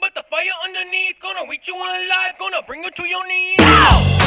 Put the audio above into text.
but the fire underneath gonna reach you alive, gonna bring you to your knees. Ow!